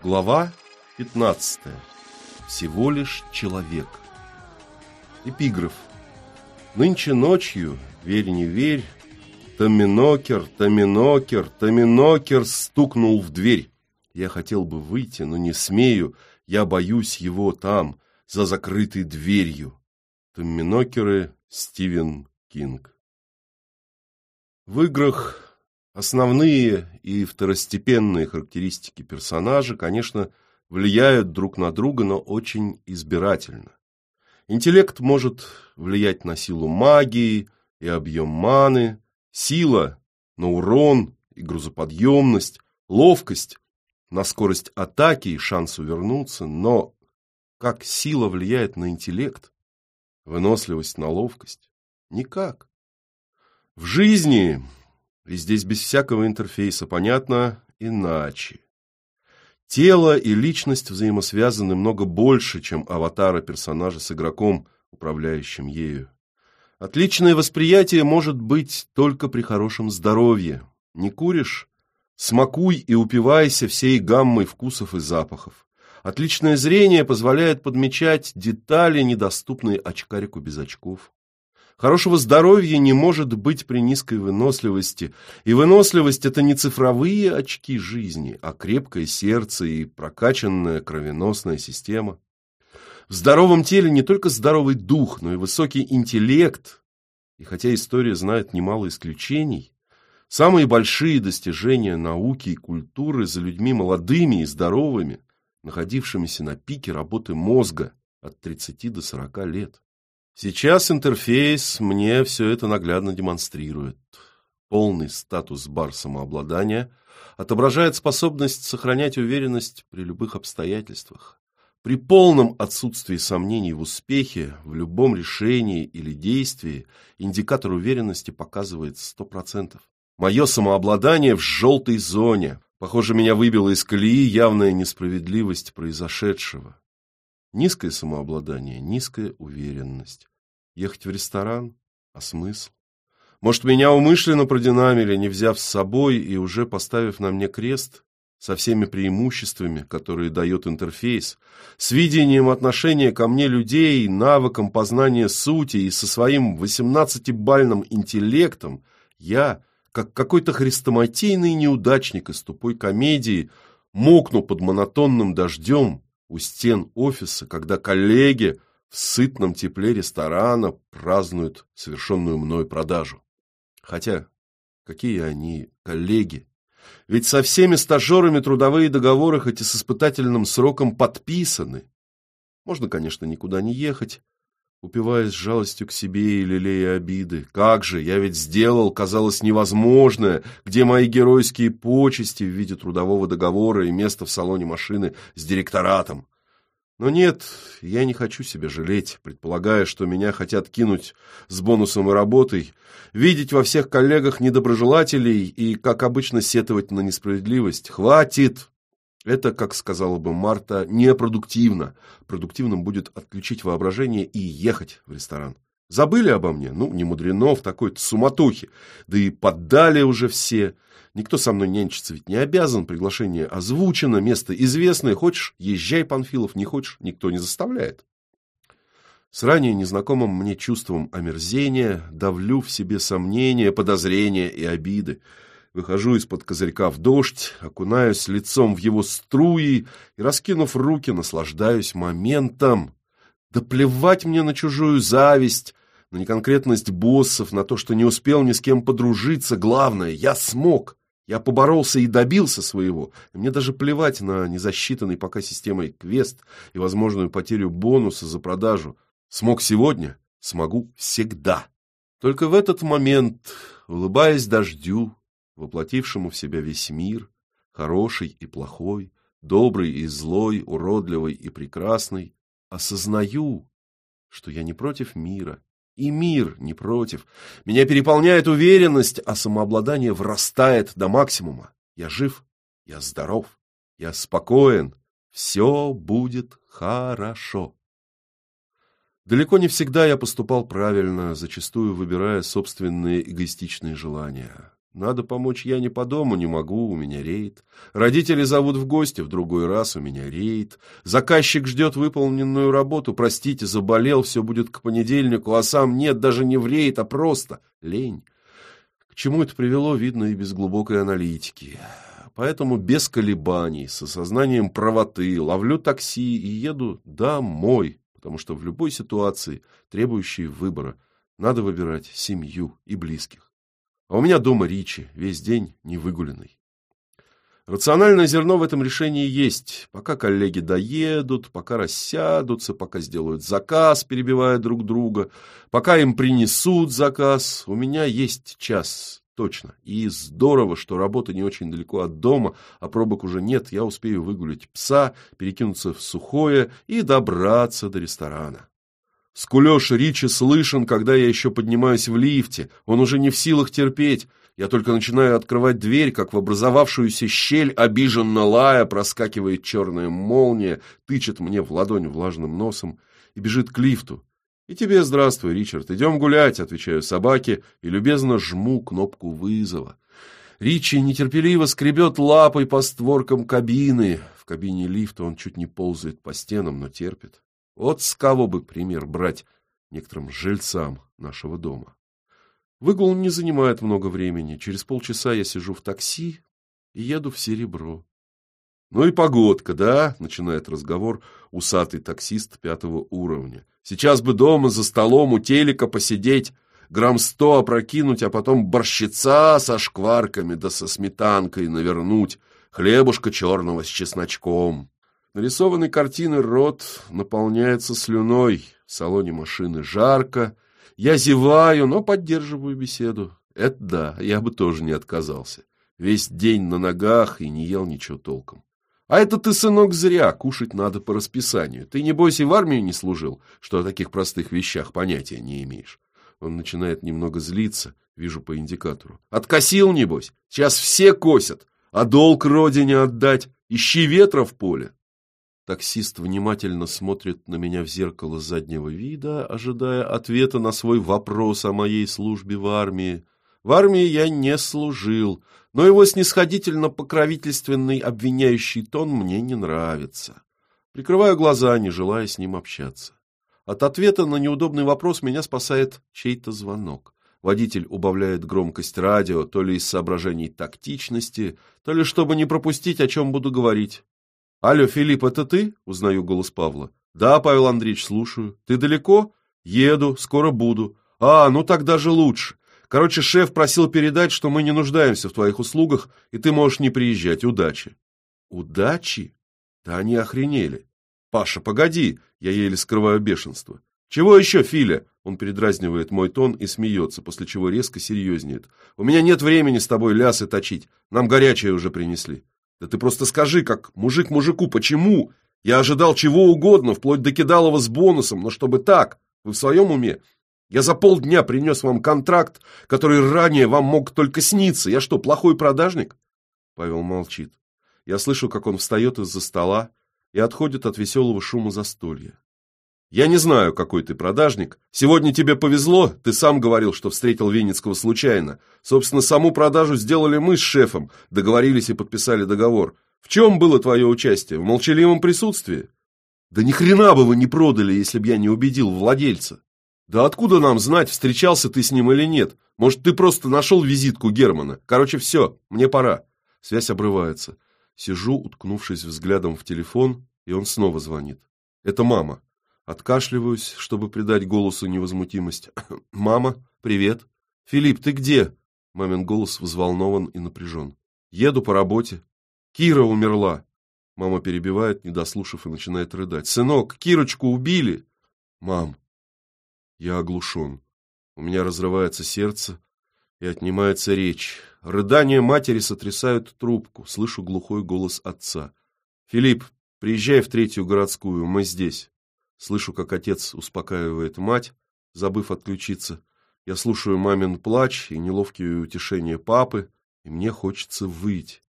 Глава 15. Всего лишь человек. Эпиграф. Нынче ночью, верь не верь, Томинокер, Томинокер, Томинокер стукнул в дверь. Я хотел бы выйти, но не смею, я боюсь его там, за закрытой дверью. Томинокеры Стивен Кинг. В играх Основные и второстепенные характеристики персонажа, конечно, влияют друг на друга, но очень избирательно. Интеллект может влиять на силу магии и объем маны, сила на урон и грузоподъемность, ловкость на скорость атаки и шанс увернуться, но как сила влияет на интеллект, выносливость на ловкость? Никак. В жизни и здесь без всякого интерфейса понятно иначе. Тело и личность взаимосвязаны много больше, чем аватара персонажа с игроком, управляющим ею. Отличное восприятие может быть только при хорошем здоровье. Не куришь? Смакуй и упивайся всей гаммой вкусов и запахов. Отличное зрение позволяет подмечать детали, недоступные очкарику без очков. Хорошего здоровья не может быть при низкой выносливости, и выносливость – это не цифровые очки жизни, а крепкое сердце и прокачанная кровеносная система. В здоровом теле не только здоровый дух, но и высокий интеллект. И хотя история знает немало исключений, самые большие достижения науки и культуры за людьми молодыми и здоровыми, находившимися на пике работы мозга от 30 до 40 лет. Сейчас интерфейс мне все это наглядно демонстрирует. Полный статус бар самообладания отображает способность сохранять уверенность при любых обстоятельствах. При полном отсутствии сомнений в успехе, в любом решении или действии, индикатор уверенности показывает 100%. Мое самообладание в желтой зоне. Похоже, меня выбила из колеи явная несправедливость произошедшего. Низкое самообладание, низкая уверенность. Ехать в ресторан? А смысл? Может, меня умышленно продинамили, не взяв с собой и уже поставив на мне крест со всеми преимуществами, которые дает интерфейс, с видением отношения ко мне людей, навыком познания сути и со своим 18-бальным интеллектом, я, как какой-то хрестоматийный неудачник из тупой комедии, мокну под монотонным дождем, у стен офиса, когда коллеги в сытном тепле ресторана празднуют совершенную мной продажу. Хотя, какие они коллеги? Ведь со всеми стажерами трудовые договоры, хоть и с испытательным сроком, подписаны. Можно, конечно, никуда не ехать, упиваясь жалостью к себе и лелея обиды. Как же, я ведь сделал, казалось, невозможное. Где мои геройские почести в виде трудового договора и место в салоне машины с директоратом? Но нет, я не хочу себя жалеть, предполагая, что меня хотят кинуть с бонусом и работой, видеть во всех коллегах недоброжелателей и, как обычно, сетовать на несправедливость. Хватит! Это, как сказала бы Марта, непродуктивно. Продуктивным будет отключить воображение и ехать в ресторан. Забыли обо мне? Ну, не мудрено в такой-то суматохе. Да и поддали уже все. Никто со мной нянчиться ведь не обязан. Приглашение озвучено, место известное. Хочешь – езжай, Панфилов, не хочешь – никто не заставляет. С ранее незнакомым мне чувством омерзения давлю в себе сомнения, подозрения и обиды. Выхожу из-под козырька в дождь, окунаюсь лицом в его струи и, раскинув руки, наслаждаюсь моментом. Да плевать мне на чужую зависть, на неконкретность боссов, на то, что не успел ни с кем подружиться. Главное, я смог. Я поборолся и добился своего. И мне даже плевать на незасчитанный пока системой квест и возможную потерю бонуса за продажу. Смог сегодня, смогу всегда. Только в этот момент, улыбаясь дождю, воплотившему в себя весь мир, хороший и плохой, добрый и злой, уродливый и прекрасный, осознаю, что я не против мира, и мир не против. Меня переполняет уверенность, а самообладание врастает до максимума. Я жив, я здоров, я спокоен, все будет хорошо. Далеко не всегда я поступал правильно, зачастую выбирая собственные эгоистичные желания. Надо помочь я не по дому, не могу, у меня рейд. Родители зовут в гости, в другой раз у меня рейд. Заказчик ждет выполненную работу, простите, заболел, все будет к понедельнику, а сам нет, даже не в рейд, а просто лень. К чему это привело, видно и без глубокой аналитики. Поэтому без колебаний, с осознанием правоты, ловлю такси и еду домой, потому что в любой ситуации, требующей выбора, надо выбирать семью и близких. А у меня дома Ричи, весь день невыгуленный. Рациональное зерно в этом решении есть. Пока коллеги доедут, пока рассядутся, пока сделают заказ, перебивая друг друга, пока им принесут заказ, у меня есть час, Точно. И здорово, что работа не очень далеко от дома, а пробок уже нет. Я успею выгулять пса, перекинуться в сухое и добраться до ресторана. Скулеж Ричи слышен, когда я еще поднимаюсь в лифте. Он уже не в силах терпеть. Я только начинаю открывать дверь, как в образовавшуюся щель, обиженно лая, проскакивает черная молния, тычет мне в ладонь влажным носом и бежит к лифту. «И тебе здравствуй, Ричард. Идем гулять», — отвечаю собаке и любезно жму кнопку вызова. Ричи нетерпеливо скребет лапой по створкам кабины. В кабине лифта он чуть не ползает по стенам, но терпит. Вот с кого бы пример брать некоторым жильцам нашего дома. Выгул не занимает много времени. Через полчаса я сижу в такси и еду в Серебро. «Ну и погодка, да?» — начинает разговор усатый таксист пятого уровня. «Сейчас бы дома за столом у телека посидеть, грамм сто опрокинуть, а потом борщица со шкварками да со сметанкой навернуть, хлебушка черного с чесночком». Нарисованной картины рот наполняется слюной, в салоне машины жарко. Я зеваю, но поддерживаю беседу. Это да, я бы тоже не отказался. Весь день на ногах и не ел ничего толком. А это ты, сынок, зря, кушать надо по расписанию. Ты, небось, и в армию не служил, что о таких простых вещах понятия не имеешь. Он начинает немного злиться, вижу по индикатору. Откосил, небось, сейчас все косят, а долг родине отдать, ищи ветра в поле. Таксист внимательно смотрит на меня в зеркало заднего вида, ожидая ответа на свой вопрос о моей службе в армии. В армии я не служил, но его снисходительно-покровительственный обвиняющий тон мне не нравится. Прикрываю глаза, не желая с ним общаться. От ответа на неудобный вопрос меня спасает чей-то звонок. Водитель убавляет громкость радио, то ли из соображений тактичности, то ли чтобы не пропустить, о чем буду говорить. «Алло, Филипп, это ты?» — узнаю голос Павла. «Да, Павел Андреевич, слушаю. Ты далеко?» «Еду, скоро буду». «А, ну так даже лучше. Короче, шеф просил передать, что мы не нуждаемся в твоих услугах, и ты можешь не приезжать. Удачи. Удачи? Да они охренели. Паша, погоди, я еле скрываю бешенство. Чего еще, Филя? Он передразнивает мой тон и смеется, после чего резко серьезнеет. У меня нет времени с тобой лясы точить. Нам горячее уже принесли. Да ты просто скажи, как мужик мужику, почему? Я ожидал чего угодно, вплоть до кидалова с бонусом, но чтобы так, вы в своем уме? Я за полдня принес вам контракт, который ранее вам мог только сниться. Я что, плохой продажник?» Павел молчит. Я слышу, как он встает из-за стола и отходит от веселого шума застолья. «Я не знаю, какой ты продажник. Сегодня тебе повезло, ты сам говорил, что встретил Винницкого случайно. Собственно, саму продажу сделали мы с шефом, договорились и подписали договор. В чем было твое участие? В молчаливом присутствии?» «Да ни хрена бы вы не продали, если б я не убедил владельца!» Да откуда нам знать, встречался ты с ним или нет? Может, ты просто нашел визитку Германа? Короче, все, мне пора. Связь обрывается. Сижу, уткнувшись взглядом в телефон, и он снова звонит. Это мама. Откашливаюсь, чтобы придать голосу невозмутимость. «Мама, привет!» «Филипп, ты где?» Мамин голос взволнован и напряжен. «Еду по работе». «Кира умерла!» Мама перебивает, не дослушав, и начинает рыдать. «Сынок, Кирочку убили!» «Мам, я оглушен. У меня разрывается сердце и отнимается речь. Рыдания матери сотрясают трубку. Слышу глухой голос отца. «Филипп, приезжай в третью городскую, мы здесь». Слышу, как отец успокаивает мать, забыв отключиться. Я слушаю мамин плач и неловкие утешения папы, и мне хочется выйти.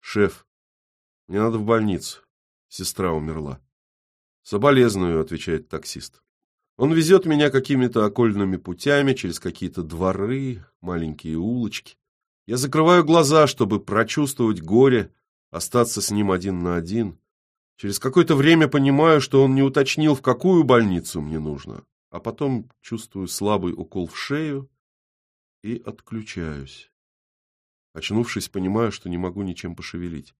«Шеф, мне надо в больницу. Сестра умерла». «Соболезную», — отвечает таксист. Он везет меня какими-то окольными путями, через какие-то дворы, маленькие улочки. Я закрываю глаза, чтобы прочувствовать горе, остаться с ним один на один. Через какое-то время понимаю, что он не уточнил, в какую больницу мне нужно, а потом чувствую слабый укол в шею и отключаюсь. Очнувшись, понимаю, что не могу ничем пошевелить.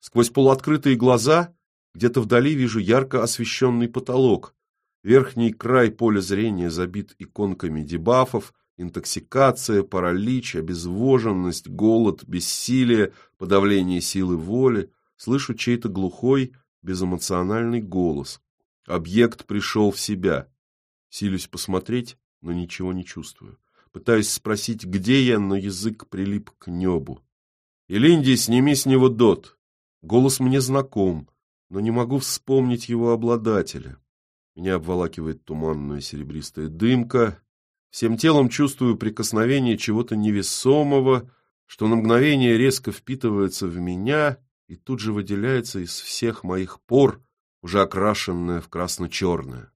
Сквозь полуоткрытые глаза где-то вдали вижу ярко освещенный потолок. Верхний край поля зрения забит иконками дебафов, интоксикация, паралич, обезвоженность, голод, бессилие, подавление силы воли. Слышу чей-то глухой, безэмоциональный голос. Объект пришел в себя. Силюсь посмотреть, но ничего не чувствую. Пытаюсь спросить, где я, но язык прилип к небу. «Илинди, сними с него дот!» Голос мне знаком, но не могу вспомнить его обладателя. Меня обволакивает туманная серебристая дымка. Всем телом чувствую прикосновение чего-то невесомого, что на мгновение резко впитывается в меня и тут же выделяется из всех моих пор, уже окрашенное в красно-черное.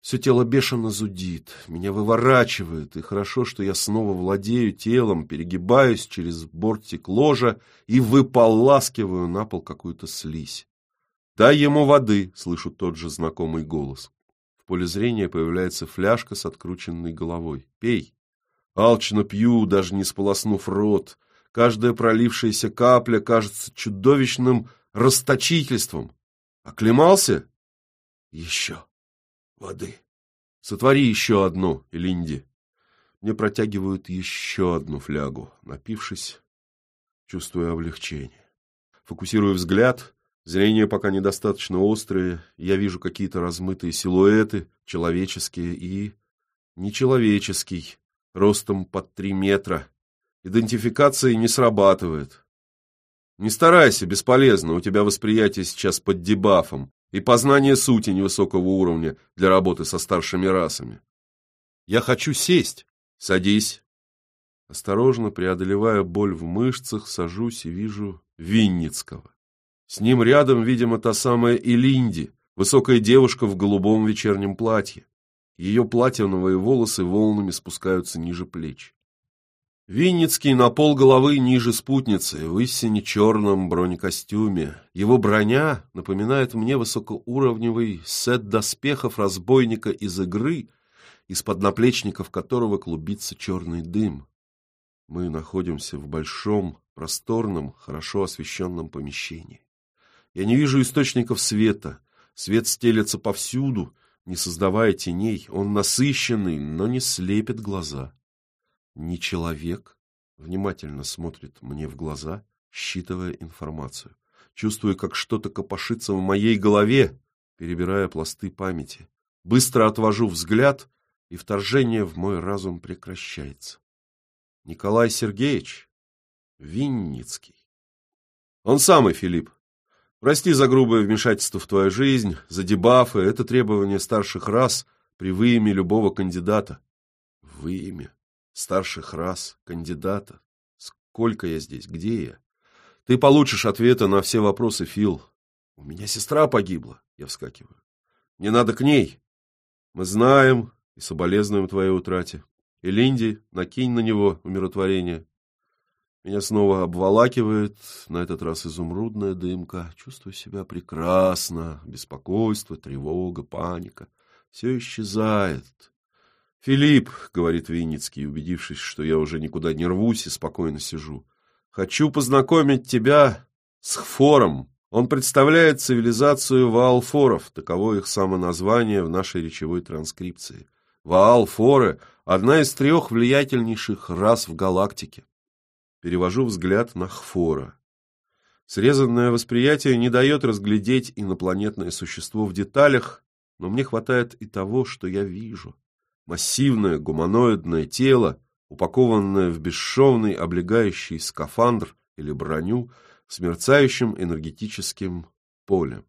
Все тело бешено зудит, меня выворачивает, и хорошо, что я снова владею телом, перегибаюсь через бортик ложа и выполаскиваю на пол какую-то слизь. «Дай ему воды!» — слышу тот же знакомый голос. В поле зрения появляется фляжка с открученной головой. «Пей!» Алчно пью, даже не сполоснув рот. Каждая пролившаяся капля кажется чудовищным расточительством. Оклемался? Еще воды. Сотвори еще одну, Элинди. Мне протягивают еще одну флягу. Напившись, чувствую облегчение. Фокусирую взгляд. Зрение пока недостаточно острое. Я вижу какие-то размытые силуэты, человеческие и нечеловеческий, ростом под три метра. Идентификация не срабатывает. Не старайся, бесполезно, у тебя восприятие сейчас под дебафом и познание сути невысокого уровня для работы со старшими расами. Я хочу сесть. Садись. Осторожно, преодолевая боль в мышцах, сажусь и вижу Винницкого. С ним рядом, видимо, та самая Илинди, высокая девушка в голубом вечернем платье. Ее платиновые волосы волнами спускаются ниже плеч. Винницкий на пол головы ниже спутницы, в истине черном бронекостюме. Его броня напоминает мне высокоуровневый сет доспехов разбойника из игры, из-под наплечников которого клубится черный дым. Мы находимся в большом, просторном, хорошо освещенном помещении. Я не вижу источников света. Свет стелется повсюду, не создавая теней. Он насыщенный, но не слепит глаза не человек, внимательно смотрит мне в глаза, считывая информацию. Чувствую, как что-то копошится в моей голове, перебирая пласты памяти. Быстро отвожу взгляд, и вторжение в мой разум прекращается. Николай Сергеевич Винницкий. Он самый, Филипп. Прости за грубое вмешательство в твою жизнь, за дебафы, это требование старших рас при выеме любого кандидата. Выеме старших рас, кандидата. Сколько я здесь? Где я? Ты получишь ответы на все вопросы, Фил. У меня сестра погибла. Я вскакиваю. Не надо к ней. Мы знаем и соболезнуем твоей утрате. И Линди, накинь на него умиротворение. Меня снова обволакивает, на этот раз изумрудная дымка. Чувствую себя прекрасно. Беспокойство, тревога, паника. Все исчезает. «Филипп», — говорит Винницкий, убедившись, что я уже никуда не рвусь и спокойно сижу, — «хочу познакомить тебя с Хфором. Он представляет цивилизацию Ваалфоров, таково их самоназвание в нашей речевой транскрипции. Ваалфоры — одна из трех влиятельнейших рас в галактике. Перевожу взгляд на Хфора. Срезанное восприятие не дает разглядеть инопланетное существо в деталях, но мне хватает и того, что я вижу. Массивное гуманоидное тело, упакованное в бесшовный облегающий скафандр или броню с мерцающим энергетическим полем.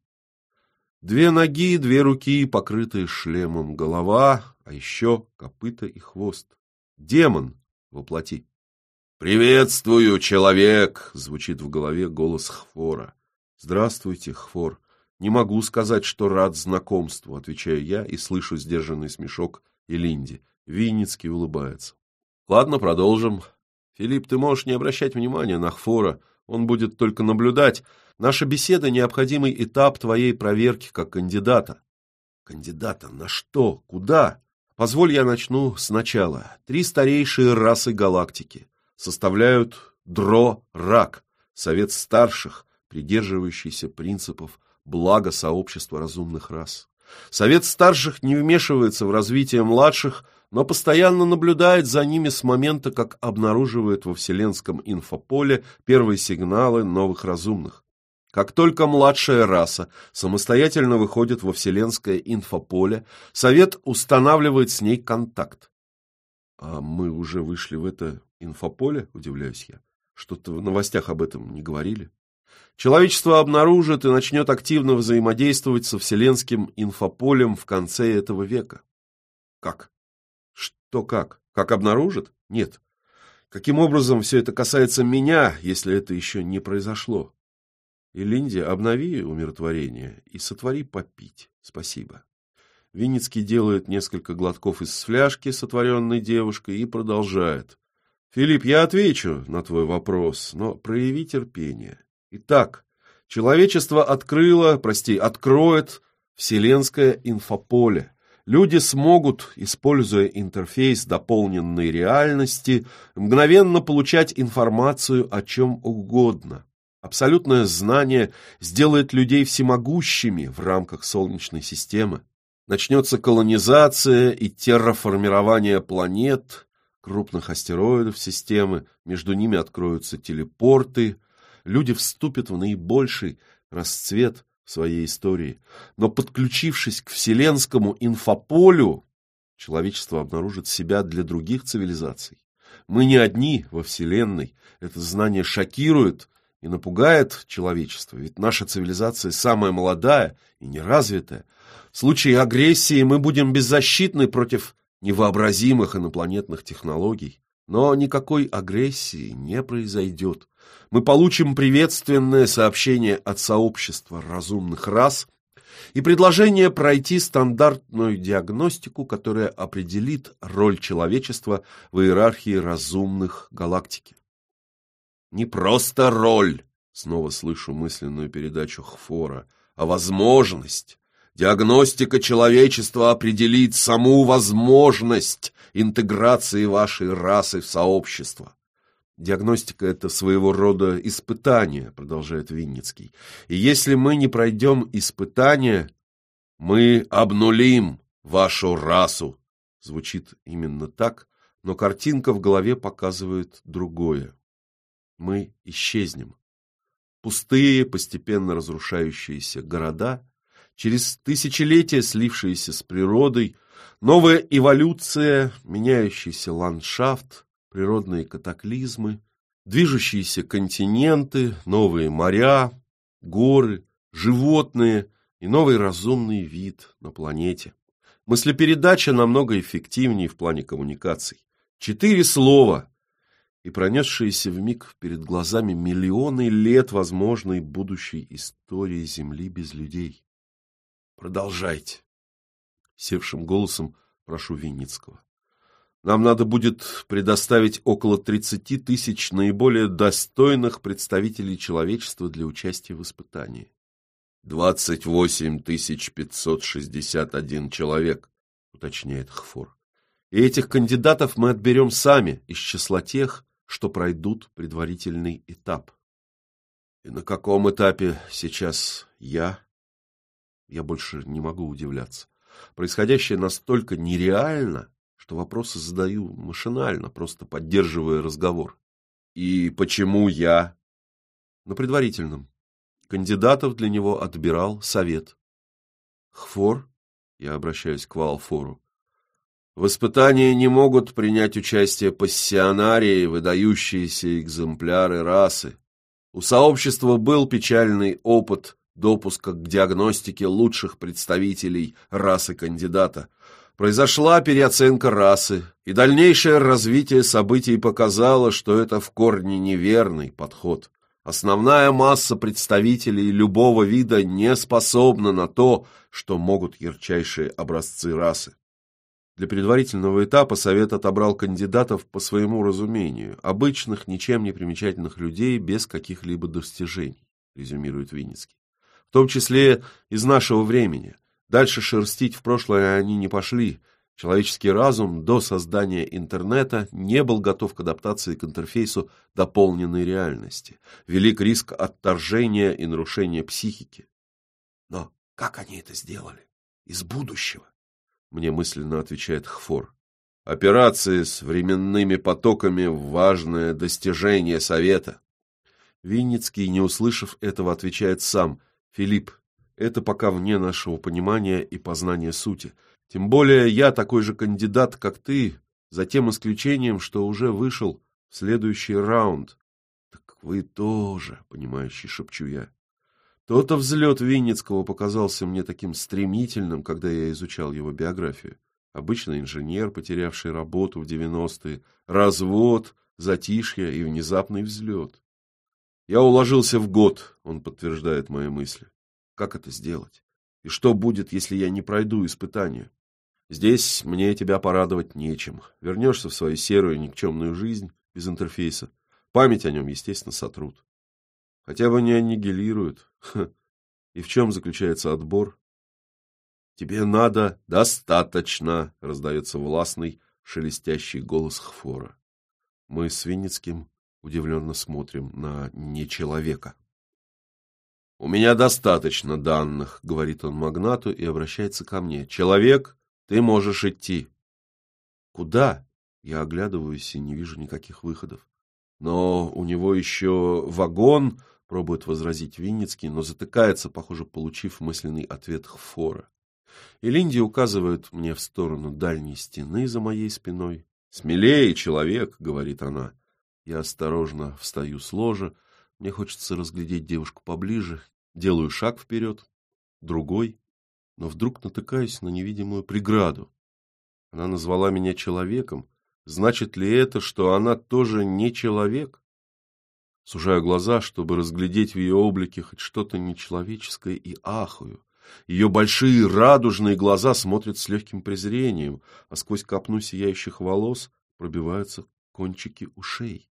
Две ноги, две руки, покрытые шлемом, голова, а еще копыта и хвост. Демон воплоти. «Приветствую, человек!» — звучит в голове голос Хфора. «Здравствуйте, Хфор. Не могу сказать, что рад знакомству», — отвечаю я и слышу сдержанный смешок и Линди. Винницкий улыбается. Ладно, продолжим. Филипп, ты можешь не обращать внимания на Хфора, он будет только наблюдать. Наша беседа — необходимый этап твоей проверки как кандидата. Кандидата на что? Куда? Позволь я начну сначала. Три старейшие расы галактики составляют Дро-Рак, совет старших, придерживающийся принципов блага сообщества разумных рас. Совет старших не вмешивается в развитие младших, но постоянно наблюдает за ними с момента, как обнаруживает во вселенском инфополе первые сигналы новых разумных. Как только младшая раса самостоятельно выходит во вселенское инфополе, Совет устанавливает с ней контакт. А мы уже вышли в это инфополе, удивляюсь я. Что-то в новостях об этом не говорили. Человечество обнаружит и начнет активно взаимодействовать со вселенским инфополем в конце этого века. Как? Что как? Как обнаружит? Нет. Каким образом все это касается меня, если это еще не произошло? И Линде обнови умиротворение и сотвори попить. Спасибо. Винницкий делает несколько глотков из фляжки, сотворенной девушкой, и продолжает. Филипп, я отвечу на твой вопрос, но прояви терпение. Итак, человечество открыло, прости, откроет вселенское инфополе. Люди смогут, используя интерфейс дополненной реальности, мгновенно получать информацию о чем угодно. Абсолютное знание сделает людей всемогущими в рамках Солнечной системы. Начнется колонизация и терраформирование планет, крупных астероидов системы, между ними откроются телепорты, люди вступят в наибольший расцвет своей истории. Но подключившись к вселенскому инфополю, человечество обнаружит себя для других цивилизаций. Мы не одни во Вселенной. Это знание шокирует и напугает человечество, ведь наша цивилизация самая молодая и неразвитая. В случае агрессии мы будем беззащитны против невообразимых инопланетных технологий. Но никакой агрессии не произойдет. Мы получим приветственное сообщение от сообщества разумных рас и предложение пройти стандартную диагностику, которая определит роль человечества в иерархии разумных галактики. Не просто роль, снова слышу мысленную передачу Хфора, а возможность. Диагностика человечества определит саму возможность интеграции вашей расы в сообщество. Диагностика – это своего рода испытание, продолжает Винницкий. И если мы не пройдем испытание, мы обнулим вашу расу. Звучит именно так, но картинка в голове показывает другое мы исчезнем. Пустые, постепенно разрушающиеся города, через тысячелетия слившиеся с природой, новая эволюция, меняющийся ландшафт, природные катаклизмы, движущиеся континенты, новые моря, горы, животные и новый разумный вид на планете. Мыслепередача намного эффективнее в плане коммуникаций. Четыре слова и пронесшиеся вмиг перед глазами миллионы лет возможной будущей истории Земли без людей. Продолжайте. Севшим голосом прошу Винницкого. Нам надо будет предоставить около 30 тысяч наиболее достойных представителей человечества для участия в испытании. 28 561 человек, уточняет Хфор. И этих кандидатов мы отберем сами из числа тех, что пройдут предварительный этап. И на каком этапе сейчас я? Я больше не могу удивляться. Происходящее настолько нереально, что вопросы задаю машинально, просто поддерживая разговор. И почему я? На предварительном. Кандидатов для него отбирал совет. Хфор, я обращаюсь к Валфору, в испытании не могут принять участие пассионарии, выдающиеся экземпляры расы. У сообщества был печальный опыт допуска к диагностике лучших представителей расы кандидата. Произошла переоценка расы, и дальнейшее развитие событий показало, что это в корне неверный подход. Основная масса представителей любого вида не способна на то, что могут ярчайшие образцы расы. Для предварительного этапа совет отобрал кандидатов по своему разумению, обычных, ничем не примечательных людей без каких-либо достижений, резюмирует Винницкий. В том числе из нашего времени. Дальше шерстить в прошлое они не пошли. Человеческий разум до создания интернета не был готов к адаптации к интерфейсу дополненной реальности. Велик риск отторжения и нарушения психики. Но как они это сделали? Из будущего? Мне мысленно отвечает Хфор. Операции с временными потоками – важное достижение Совета. Винницкий, не услышав этого, отвечает сам. Филипп, это пока вне нашего понимания и познания сути. Тем более я такой же кандидат, как ты, за тем исключением, что уже вышел в следующий раунд. Так вы тоже, понимающий, шепчу я. То-то взлет Винницкого показался мне таким стремительным, когда я изучал его биографию. Обычный инженер, потерявший работу в 90-е, развод, затишье и внезапный взлет. Я уложился в год, он подтверждает мои мысли. Как это сделать? И что будет, если я не пройду испытание? Здесь мне тебя порадовать нечем. Вернешься в свою серую никчемную жизнь без интерфейса. Память о нем, естественно, сотрут. Хотя бы не аннигилируют. И в чем заключается отбор? Тебе надо достаточно, раздается властный, шелестящий голос Хфора. Мы с Винницким удивленно смотрим на нечеловека. «У меня достаточно данных», — говорит он магнату и обращается ко мне. «Человек, ты можешь идти». «Куда?» Я оглядываюсь и не вижу никаких выходов. Но у него еще вагон, пробует возразить Винницкий, но затыкается, похоже, получив мысленный ответ Хфора. И указывает мне в сторону дальней стены за моей спиной. «Смелее, человек!» — говорит она. Я осторожно встаю с ложа. Мне хочется разглядеть девушку поближе. Делаю шаг вперед, другой, но вдруг натыкаюсь на невидимую преграду. Она назвала меня человеком. Значит ли это, что она тоже не человек? Сужаю глаза, чтобы разглядеть в ее облике хоть что-то нечеловеческое, и ахую. Ее большие радужные глаза смотрят с легким презрением, а сквозь копну сияющих волос пробиваются кончики ушей.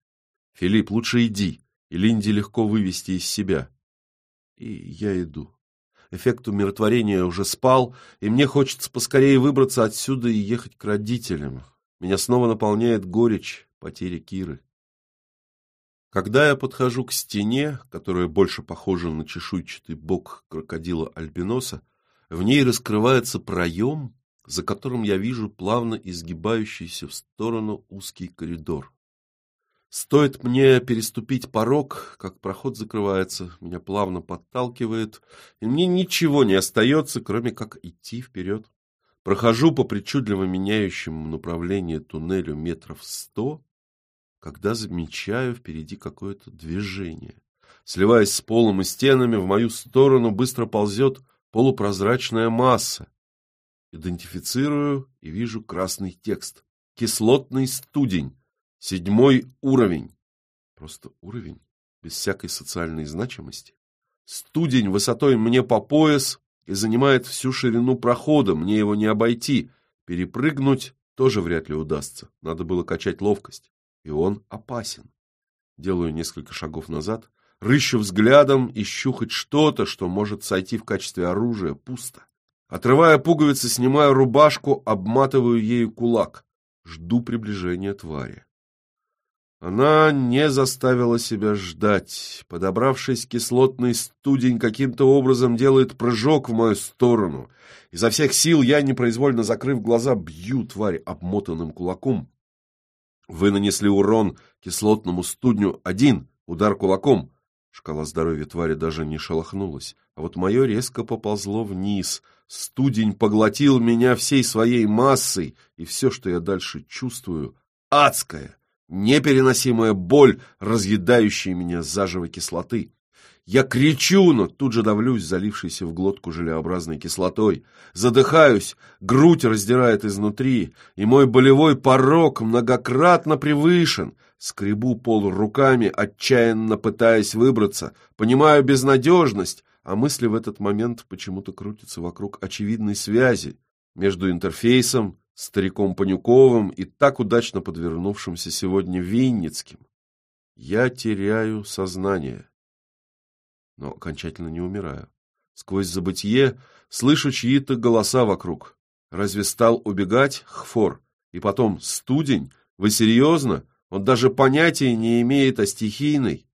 «Филипп, лучше иди, и Линди легко вывести из себя». И я иду. Эффект умиротворения уже спал, и мне хочется поскорее выбраться отсюда и ехать к родителям. Меня снова наполняет горечь потери Киры. Когда я подхожу к стене, которая больше похожа на чешуйчатый бок крокодила альбиноса, в ней раскрывается проем, за которым я вижу плавно изгибающийся в сторону узкий коридор. Стоит мне переступить порог, как проход закрывается, меня плавно подталкивает, и мне ничего не остается, кроме как идти вперед. Прохожу по причудливо меняющему направлению туннелю метров сто, когда замечаю впереди какое-то движение. Сливаясь с полом и стенами, в мою сторону быстро ползет полупрозрачная масса. Идентифицирую и вижу красный текст. Кислотный студень. Седьмой уровень. Просто уровень, без всякой социальной значимости. Студень высотой мне по пояс и занимает всю ширину прохода, мне его не обойти. Перепрыгнуть тоже вряд ли удастся, надо было качать ловкость. И он опасен. Делаю несколько шагов назад, рыщу взглядом, ищу хоть что-то, что может сойти в качестве оружия, пусто. Отрывая пуговицы, снимаю рубашку, обматываю ею кулак. Жду приближения твари. Она не заставила себя ждать. Подобравшись, кислотный студень каким-то образом делает прыжок в мою сторону. Изо всех сил я, непроизвольно закрыв глаза, бью тварь обмотанным кулаком. Вы нанесли урон кислотному студню один, удар кулаком. Шкала здоровья твари даже не шелохнулась, а вот мое резко поползло вниз. Студень поглотил меня всей своей массой, и все, что я дальше чувствую, адское непереносимая боль, разъедающая меня заживо кислоты. Я кричу, но тут же давлюсь, залившейся в глотку желеобразной кислотой. Задыхаюсь, грудь раздирает изнутри, и мой болевой порог многократно превышен. Скребу пол руками, отчаянно пытаясь выбраться. Понимаю безнадежность, а мысли в этот момент почему-то крутятся вокруг очевидной связи между интерфейсом стариком Панюковым и так удачно подвернувшимся сегодня Винницким. Я теряю сознание, но окончательно не умираю. Сквозь забытье слышу чьи-то голоса вокруг. Разве стал убегать Хфор? И потом, студень? Вы серьезно? Он даже понятия не имеет о стихийной.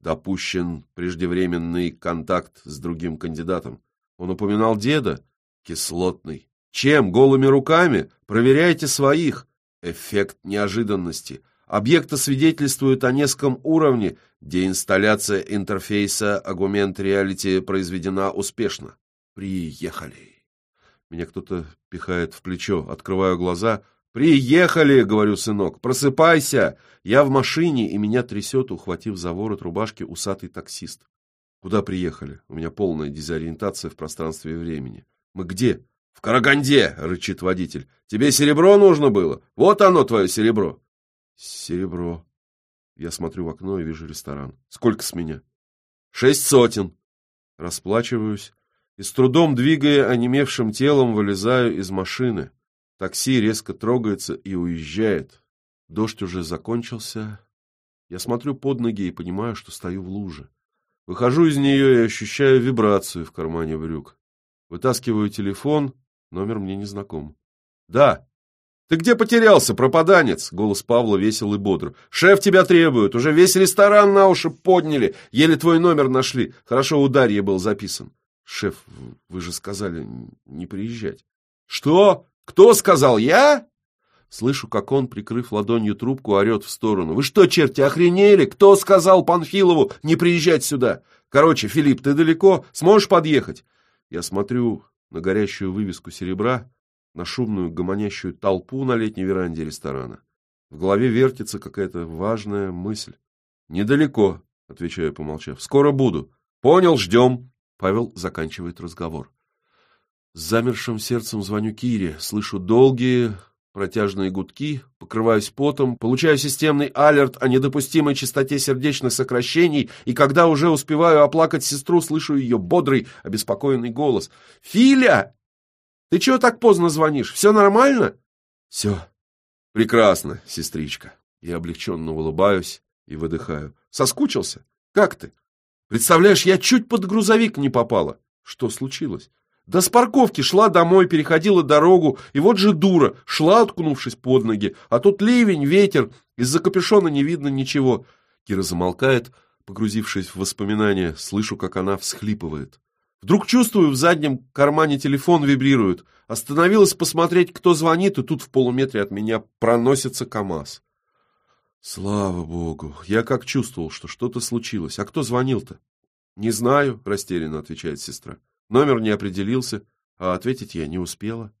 Допущен преждевременный контакт с другим кандидатом. Он упоминал деда? Кислотный. Чем? Голыми руками? Проверяйте своих. Эффект неожиданности. Объекты свидетельствуют о низком уровне. Деинсталляция интерфейса Augment Reality произведена успешно. Приехали. Меня кто-то пихает в плечо. Открываю глаза. «Приехали!» — говорю, сынок. «Просыпайся!» Я в машине, и меня трясет, ухватив за ворот рубашки, усатый таксист. «Куда приехали?» У меня полная дезориентация в пространстве и времени. «Мы где?» «В Караганде!» — рычит водитель. «Тебе серебро нужно было? Вот оно, твое серебро!» «Серебро!» Я смотрю в окно и вижу ресторан. «Сколько с меня?» «Шесть сотен!» Расплачиваюсь и с трудом, двигая онемевшим телом, вылезаю из машины. Такси резко трогается и уезжает. Дождь уже закончился. Я смотрю под ноги и понимаю, что стою в луже. Выхожу из нее и ощущаю вибрацию в кармане брюк. Вытаскиваю телефон, номер мне не знаком. «Да!» «Ты где потерялся, пропаданец?» Голос Павла весел и бодр. «Шеф тебя требует, уже весь ресторан на уши подняли, еле твой номер нашли. Хорошо, у Дарьи был записан». «Шеф, вы же сказали не приезжать». «Что? Кто сказал, я?» Слышу, как он, прикрыв ладонью трубку, орет в сторону. «Вы что, черти, охренели? Кто сказал Панфилову не приезжать сюда? Короче, Филипп, ты далеко? Сможешь подъехать?» Я смотрю на горящую вывеску серебра, на шумную гомонящую толпу на летней веранде ресторана. В голове вертится какая-то важная мысль. «Недалеко», — отвечаю, помолчав. «Скоро буду». «Понял, ждем». Павел заканчивает разговор. С замершим сердцем звоню Кире, слышу долгие, протяжные гудки, покрываюсь потом, получаю системный алерт о недопустимой частоте сердечных сокращений, и когда уже успеваю оплакать сестру, слышу ее бодрый, обеспокоенный голос. «Филя!» Ты чего так поздно звонишь? Все нормально? Все. Прекрасно, сестричка. Я облегченно улыбаюсь и выдыхаю. Соскучился? Как ты? Представляешь, я чуть под грузовик не попала. Что случилось? Да с парковки шла домой, переходила дорогу, и вот же дура, шла, откнувшись под ноги, а тут ливень, ветер, из-за капюшона не видно ничего. Кира замолкает, погрузившись в воспоминания, слышу, как она всхлипывает. Вдруг чувствую, в заднем кармане телефон вибрирует. Остановилась посмотреть, кто звонит, и тут в полуметре от меня проносится КамАЗ. Слава богу, я как чувствовал, что что-то случилось. А кто звонил-то? Не знаю, растерянно отвечает сестра. Номер не определился, а ответить я не успела.